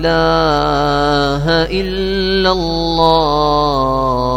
إله إلا الله.